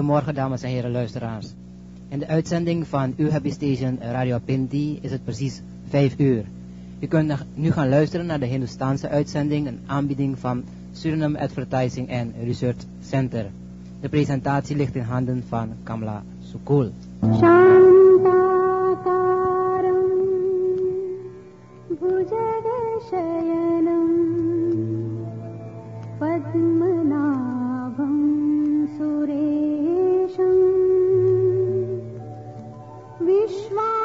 Goedemorgen dames en heren luisteraars. In de uitzending van Happy Station Radio Pinti is het precies 5 uur. U kunt nu gaan luisteren naar de Hindoestaanse uitzending, een aanbieding van Suriname Advertising and Research Center. De presentatie ligt in handen van Kamla Sukul. Vishwa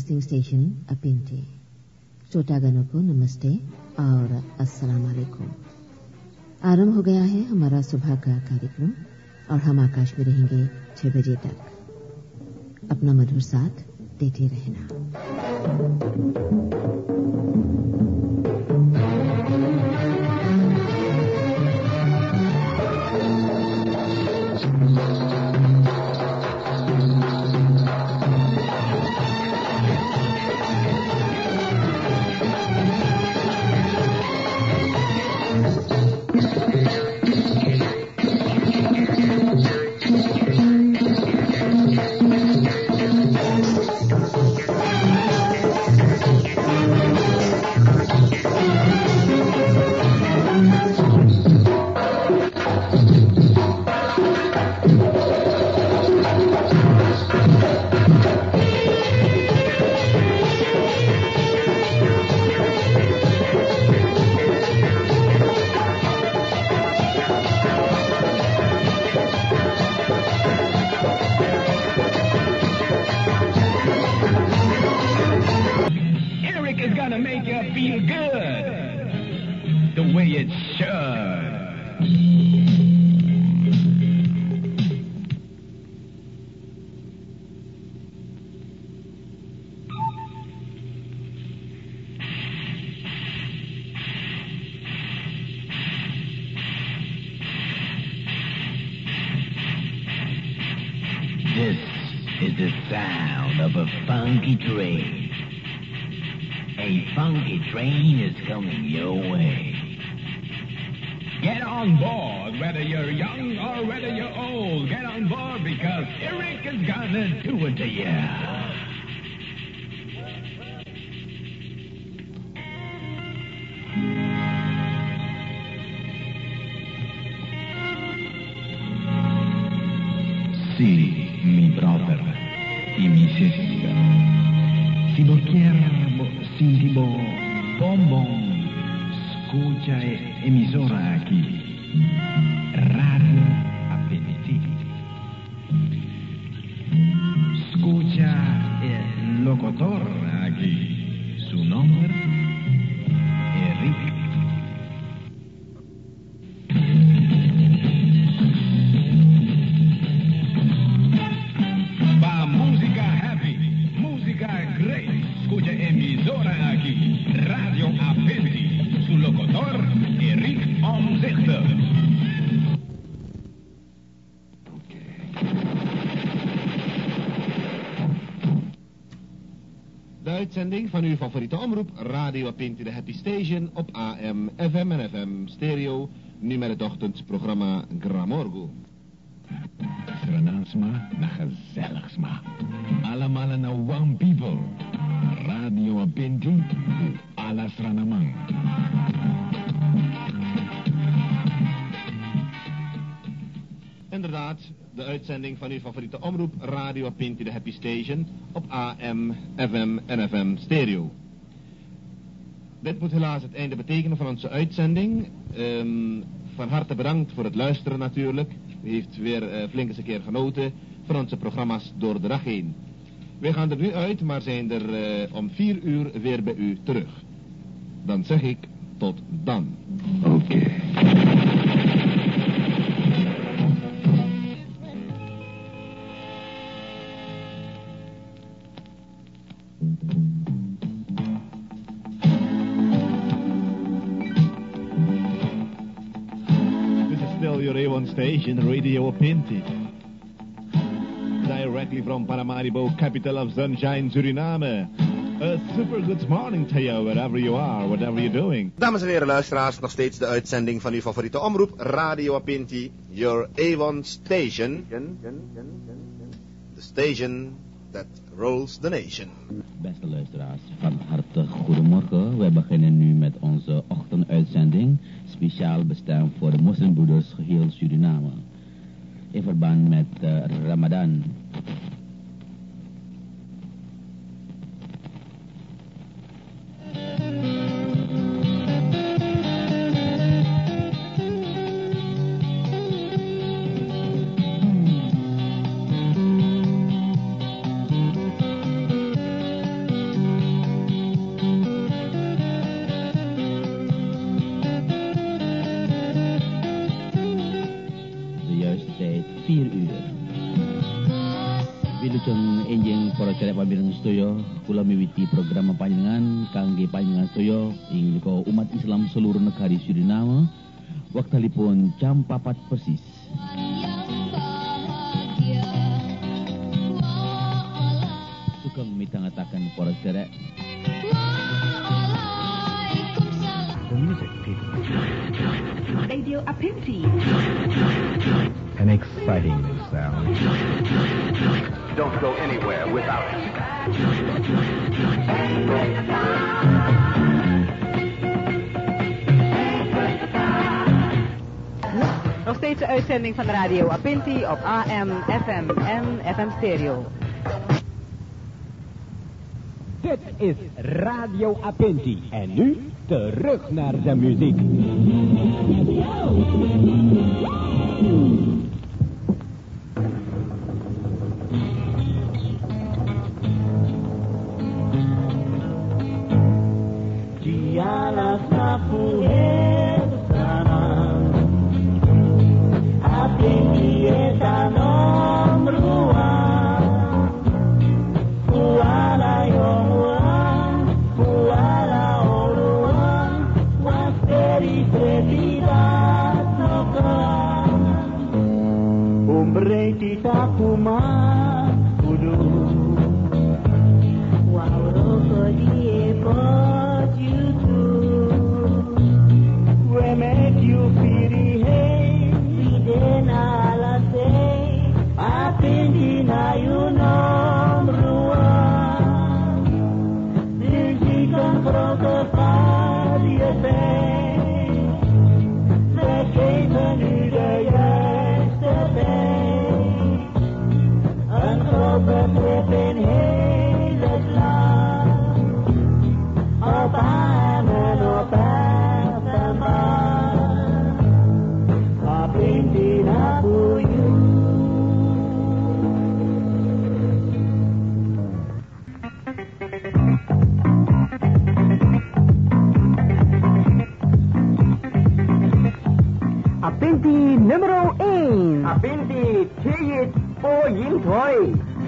broadcasting station अपिंटे श्रोतागणों को नमस्ते और अस्सलाम वालेकुम आरंभ हो गया है हमारा सुबह का कार्यक्रम, और हम आकाश में रहेंगे छह बजे तक। अपना मधुर साथ देते रहना। the sound of a funky train. A funky train is coming your way. Get on board, whether you're young or whether you're old. Get on board because Eric is gonna do it to you. traccia e emisora a chi? Radio Appetiti. Scucha el locutor aquí. Su nome? Enrique. Uitzending van uw favoriete omroep Radio Pinti de Happy Station op AM, FM en FM stereo. Nu met het ochtendprogramma Gramorgo. Sma na. Allemaal na one people. Radio Pinti, alas ranamang. Inderdaad, de uitzending van uw favoriete omroep Radio Pinti, de Happy Station, op AM, FM en FM stereo. Dit moet helaas het einde betekenen van onze uitzending. Ehm, van harte bedankt voor het luisteren natuurlijk. U heeft weer uh, flink eens een keer genoten van onze programma's door de dag heen. Wij gaan er nu uit, maar zijn er uh, om vier uur weer bij u terug. Dan zeg ik tot dan. Oké. Station Radio Pinti. Directly from Paramaribo, capital of sunshine, Suriname. A super good morning to you, wherever you are, whatever you're doing. Dames en heren luisteraars, nog steeds de uitzending van uw favoriete omroep, Radio Pinti, your Avon station. The station that rolls the nation. Beste luisteraars, van harte goedemorgen. We beginnen nu met onze ochtenduitzending speciaal bestemd voor de moslimbroeders geheel Suriname. In verband met uh, Ramadan. vier uur. Wilujeng enjing para cerek pamireng sedaya, kula miwiti program panjenengan kangge panjenengan sedaya ing nika umat Islam seluruh negari Suriname wektalipun jam 4 persis. Sugeng mitangetaken para cerek Radio Apinti. An exciting new sound. Don't go anywhere without it. Nog steeds de uitzending van Radio Apinti op AM, FM en FM Stereo. Dit is Radio Apinti. En nu terug naar de muziek.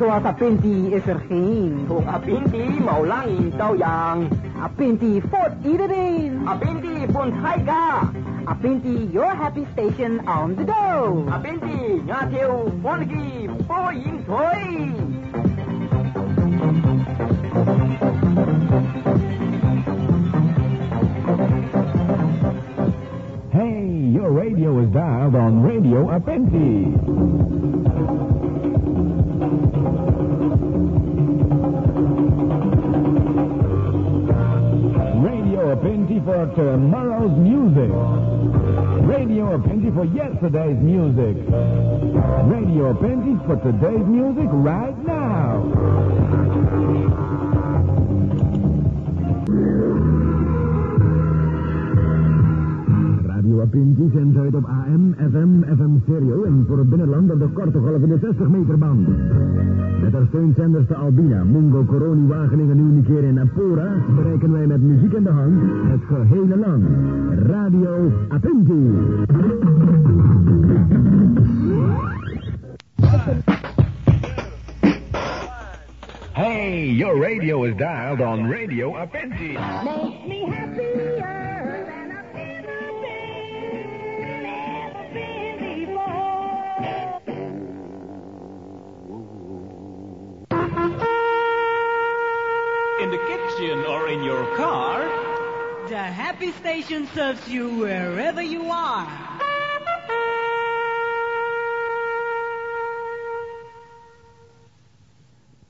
Apinti is er geen. Kung Apinti, maulangin daw yang. Apinti voor iedereen. Apinti, puntay ka. Apinti, your happy station on the go. Apinti, ngatiu, pongi, po yin toy. Hey, your radio is dialed on Radio Apenti. For tomorrow's music. Radio Apenti for yesterday's music. Radio Apenti for today's music right now. Radio Apinti zendt uit op AM, FM, FM stereo en voor het binnenland op de korte golf in de 60 meter band. Met haar steuncenders de Albina, Mungo, Coroni, Wageningen, keer in Apora bereiken wij met muziek in de hand het gehele land. Radio Apinti. Hey, your radio is dialed on Radio Apenti. Makes me happier in your car, The Happy Station serves you wherever you are.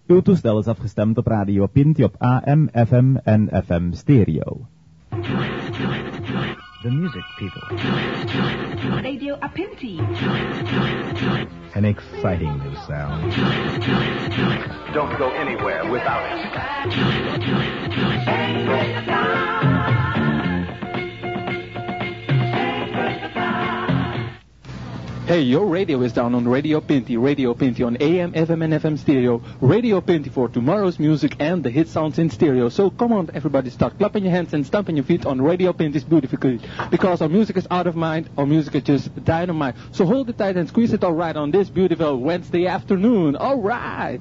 Uw toestel is afgestemd op Radio Pinti op AM, FM en FM stereo. The music people. Radio Apinti. An exciting new sound. Don't go anywhere without it. Hey, your radio is down on Radio Pinty, Radio Pinty on AM, FM, and FM stereo. Radio Pinty for tomorrow's music and the hit sounds in stereo. So come on, everybody, start clapping your hands and stamping your feet on Radio Pinty's beautifully. Because our music is out of mind, our music is just dynamite. So hold it tight and squeeze it all right on this beautiful Wednesday afternoon. All right.